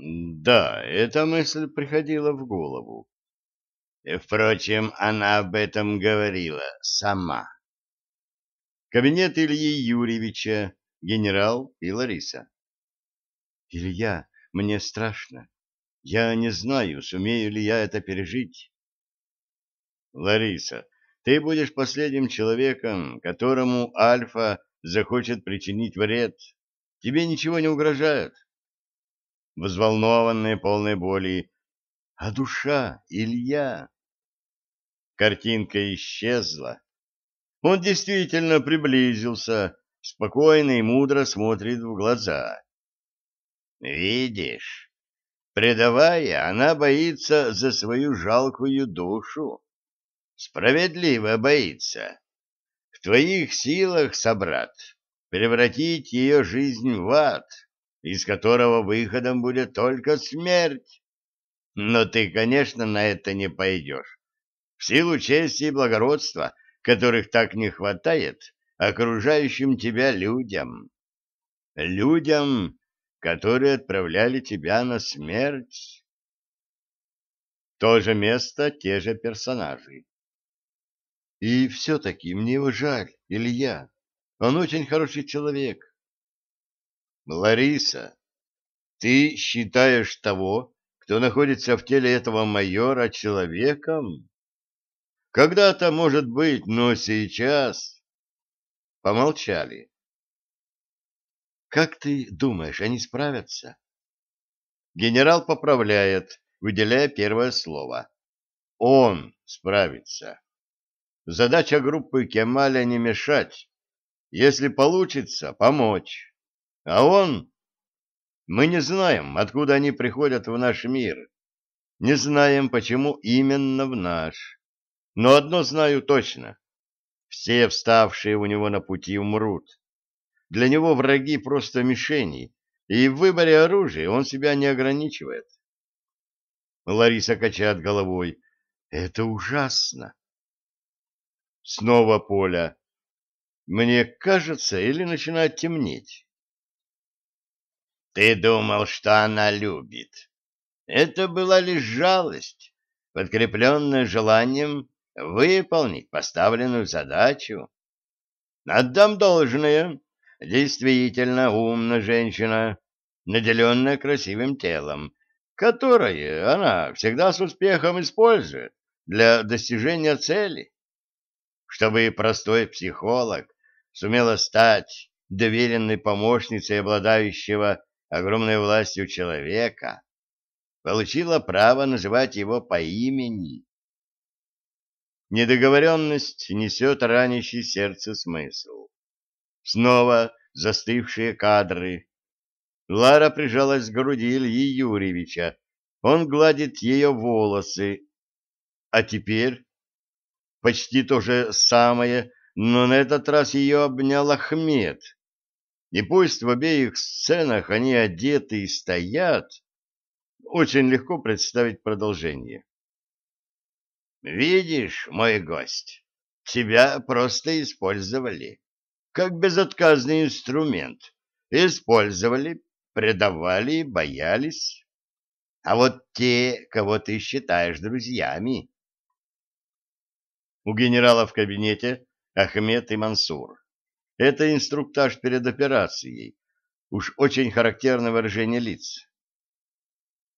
Да, эта мысль приходила в голову. И, Впрочем, она об этом говорила сама. Кабинет Ильи Юрьевича, генерал и Лариса. Илья, мне страшно. Я не знаю, сумею ли я это пережить. Лариса, ты будешь последним человеком, которому Альфа захочет причинить вред. Тебе ничего не угрожает. Взволнованные, полные боли. А душа, Илья? Картинка исчезла. Он действительно приблизился, спокойно и мудро смотрит в глаза. Видишь, предавая, она боится за свою жалкую душу. Справедливо боится. В твоих силах, собрат, превратить ее жизнь в ад, из которого выходом будет только смерть. Но ты, конечно, на это не пойдешь. В силу чести и благородства, которых так не хватает окружающим тебя людям. Людям, которые отправляли тебя на смерть. То же место, те же персонажи. И все-таки мне его жаль, Илья. Он очень хороший человек. Лариса, ты считаешь того, кто находится в теле этого майора, человеком? Когда-то, может быть, но сейчас... Помолчали. Как ты думаешь, они справятся? Генерал поправляет, выделяя первое слово. Он справится. Задача группы Кемаля не мешать. Если получится, помочь. А он... Мы не знаем, откуда они приходят в наш мир. Не знаем, почему именно в наш. Но одно знаю точно. Все вставшие у него на пути умрут. Для него враги просто мишени, и в выборе оружия он себя не ограничивает. Лариса качает головой. Это ужасно. Снова Поля. Мне кажется, или начинает темнеть? Ты думал, что она любит. Это была лишь жалость, подкрепленная желанием выполнить поставленную задачу. Отдам должное. Действительно умная женщина, наделенная красивым телом, которое она всегда с успехом использует для достижения цели чтобы простой психолог сумела стать доверенной помощницей обладающего огромной властью человека, получила право называть его по имени. Недоговоренность несет ранящий сердце смысл. Снова застывшие кадры. Лара прижалась к груди Ильи Юрьевича. Он гладит ее волосы. А теперь почти то же самое, но на этот раз ее обнял Ахмед. И пусть в обеих сценах они одеты и стоят, очень легко представить продолжение. «Видишь, мой гость, тебя просто использовали, как безотказный инструмент. Использовали, предавали, боялись. А вот те, кого ты считаешь друзьями, у генерала в кабинете Ахмед и Мансур. Это инструктаж перед операцией. Уж очень характерное выражение лиц.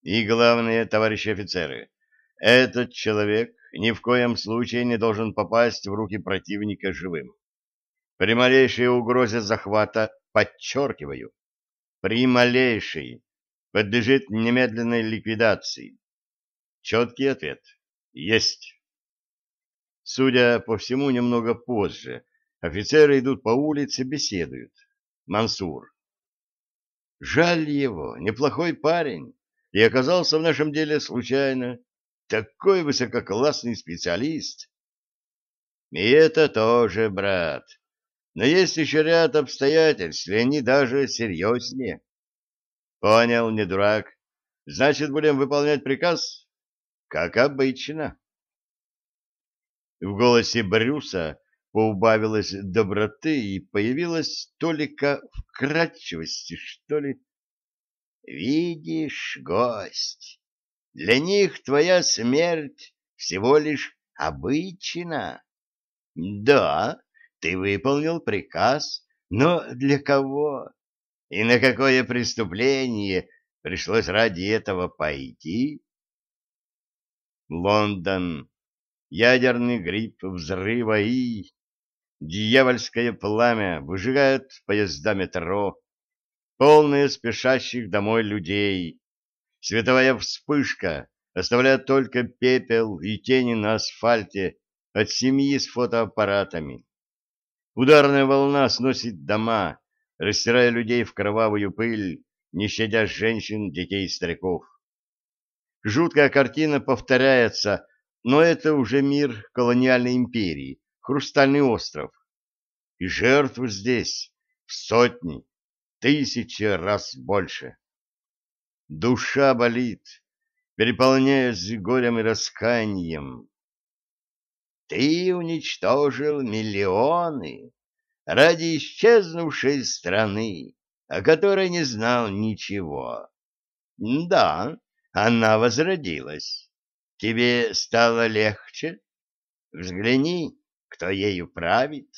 И главное, товарищи офицеры, этот человек ни в коем случае не должен попасть в руки противника живым. При малейшей угрозе захвата, подчеркиваю, при малейшей, подлежит немедленной ликвидации. Четкий ответ. Есть. Судя по всему, немного позже. Офицеры идут по улице, беседуют. Мансур. Жаль его, неплохой парень. И оказался в нашем деле случайно. Такой высококлассный специалист. И это тоже, брат. Но есть еще ряд обстоятельств, и они даже серьезнее. Понял, не дурак. Значит, будем выполнять приказ? Как обычно. В голосе Брюса поубавилось доброты и появилась толика вкрадчивости, что ли. Видишь, гость, для них твоя смерть всего лишь обычна. Да, ты выполнил приказ, но для кого? И на какое преступление пришлось ради этого пойти? Лондон, ядерный гриб взрыва и... Дьявольское пламя выжигает поезда метро, полные спешащих домой людей. Световая вспышка оставляет только пепел и тени на асфальте от семьи с фотоаппаратами. Ударная волна сносит дома, растирая людей в кровавую пыль, не щадя женщин, детей и стариков. Жуткая картина повторяется, но это уже мир колониальной империи, Хрустальный остров. И жертв здесь в сотни, тысячи раз больше. Душа болит, переполняясь горем и расканием. Ты уничтожил миллионы ради исчезнувшей страны, о которой не знал ничего. Да, она возродилась. Тебе стало легче? Взгляни, кто ею правит.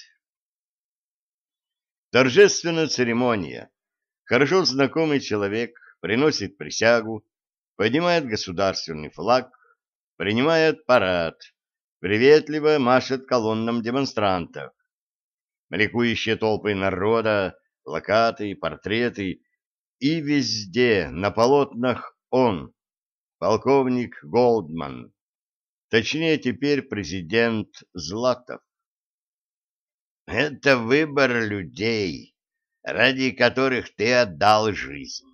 Торжественная церемония. Хорошо знакомый человек приносит присягу, поднимает государственный флаг, принимает парад, приветливо машет колоннам демонстрантов. Ликующие толпы народа, плакаты, портреты, и везде на полотнах он, полковник Голдман, точнее теперь президент Златов. Это выбор людей, ради которых ты отдал жизнь.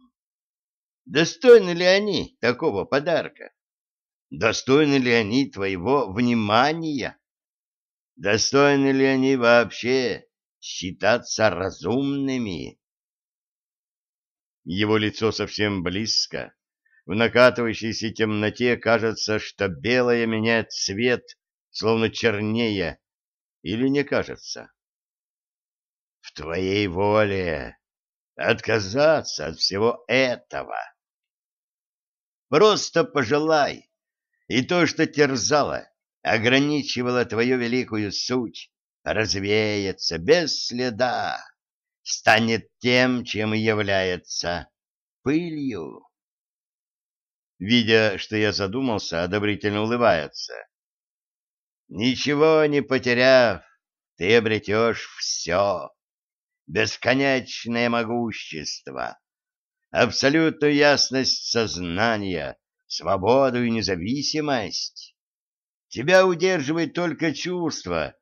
Достойны ли они такого подарка? Достойны ли они твоего внимания? Достойны ли они вообще считаться разумными? Его лицо совсем близко. В накатывающейся темноте кажется, что белое меняет цвет, словно чернее, или не кажется? В твоей воле отказаться от всего этого. Просто пожелай, и то, что терзало, ограничивало твою великую суть, развеется без следа, станет тем, чем является пылью. Видя, что я задумался, одобрительно улыбается. Ничего не потеряв, ты обретешь все бесконечное могущество, абсолютную ясность сознания, свободу и независимость. Тебя удерживает только чувство,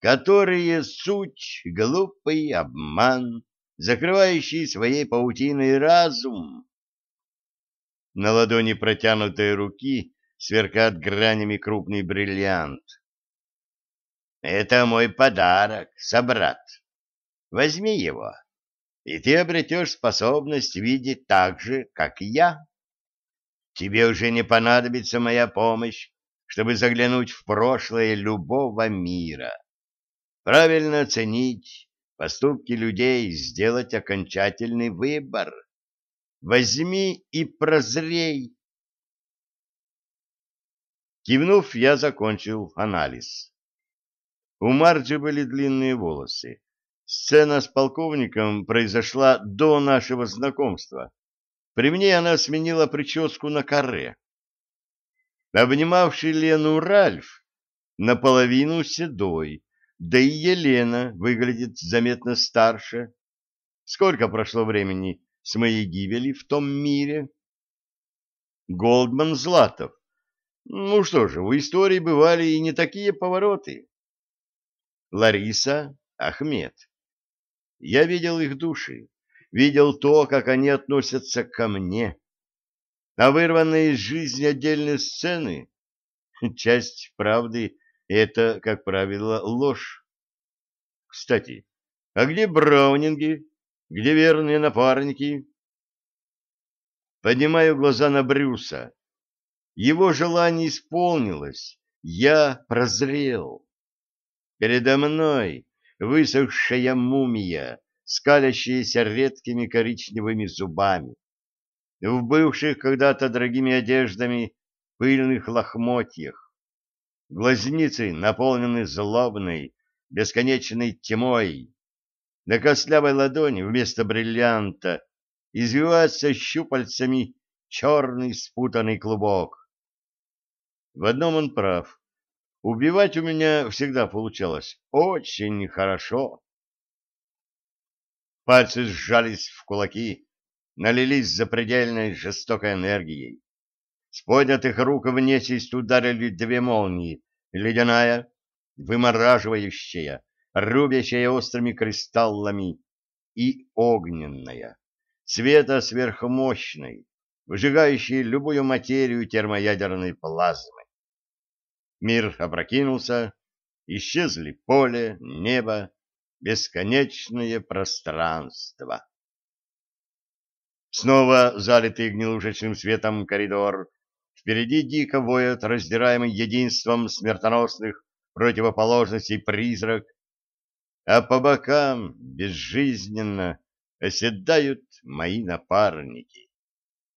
которые суть глупый обман, закрывающий своей паутиной разум. На ладони протянутой руки сверкает гранями крупный бриллиант. Это мой подарок, собрат. Возьми его, и ты обретешь способность видеть так же, как и я. Тебе уже не понадобится моя помощь, чтобы заглянуть в прошлое любого мира, правильно оценить поступки людей и сделать окончательный выбор. Возьми и прозрей. Кивнув, я закончил анализ. У Марджи были длинные волосы. Сцена с полковником произошла до нашего знакомства. При мне она сменила прическу на каре. Обнимавший Лену Ральф наполовину седой, да и Елена выглядит заметно старше. Сколько прошло времени с моей гибели в том мире? Голдман Златов. Ну что же, в истории бывали и не такие повороты. Лариса Ахмед. Я видел их души, видел то, как они относятся ко мне. А вырванные из жизни отдельные сцены — часть правды, это, как правило, ложь. Кстати, а где браунинги? Где верные напарники? Поднимаю глаза на Брюса. Его желание исполнилось. Я прозрел. Передо мной высохшая мумия, скалящаяся редкими коричневыми зубами. в бывших когда-то дорогими одеждами пыльных лохмотьях. Глазницы наполнены злобной, бесконечной тьмой. На костлявой ладони вместо бриллианта извивается щупальцами черный спутанный клубок. В одном он прав. Убивать у меня всегда получалось очень хорошо. Пальцы сжались в кулаки, налились запредельной жестокой энергией. С поднятых рук в нечисть ударили две молнии, ледяная, вымораживающая, рубящая острыми кристаллами, и огненная, цвета сверхмощной, выжигающей любую материю термоядерной плазмы. Мир опрокинулся, исчезли поле, небо, бесконечное пространство. Снова залитый гнилушечным светом коридор. Впереди дико воет, раздираемый единством смертоносных противоположностей призрак, а по бокам безжизненно оседают мои напарники.